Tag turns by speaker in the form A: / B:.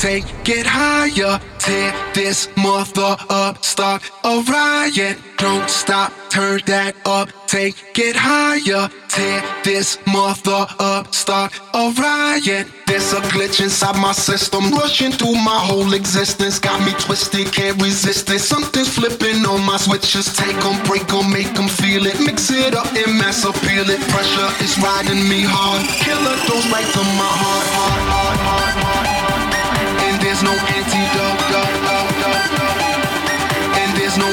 A: take it higher. Tear this mother up, start a riot. Don't stop, turn that up, take it higher. Tear this mother up, start a riot. There's a glitch inside my system, rushing through my whole existence. Got me twisted, can't resist it. Something's flipping on my switches. Take them, break them, make them feel it. Mix it up and mass appeal it. Pressure is riding me hard. Killer goes right to my heart, heart, heart, heart, heart there's no antidote. And there's no